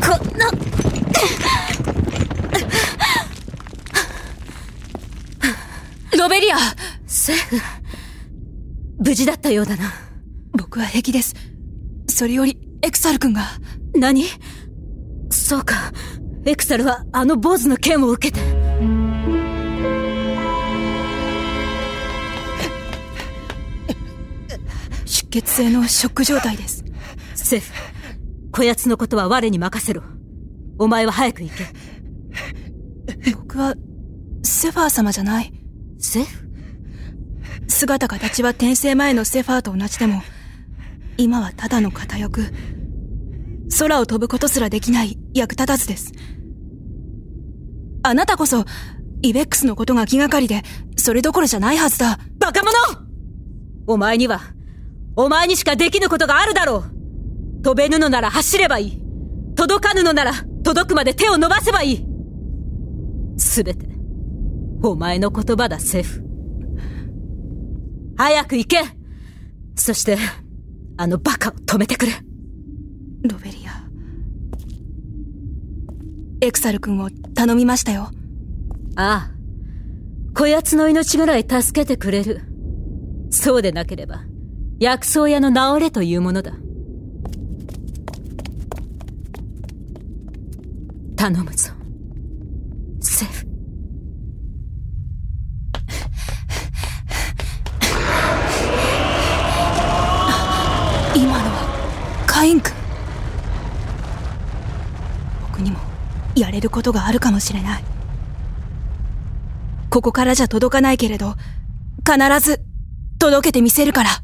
こんな。ロベリアセーフ無事だったようだな。僕は平気です。それよりエクサル君が。何？そうか。エクサルはあの坊主の剣を受けて。血性のショック状態です。セフ、こやつのことは我に任せろ。お前は早く行け。僕は、セファー様じゃない。セフ？姿形は転生前のセファーと同じでも、今はただの片翼。空を飛ぶことすらできない役立たずです。あなたこそ、イベックスのことが気がかりで、それどころじゃないはずだ。バカ者お前には、お前にしかできぬことがあるだろう飛べぬのなら走ればいい。届かぬのなら、届くまで手を伸ばせばいい。すべて、お前の言葉だ、セフ。早く行けそして、あのバカを止めてくれ。ロベリア。エクサル君を頼みましたよ。ああ。こやつの命ぐらい助けてくれる。そうでなければ、薬草屋の治れというものだ。頼むぞ。セフ。今のは、カイン君。僕にも、やれることがあるかもしれない。ここからじゃ届かないけれど、必ず、届けてみせるから。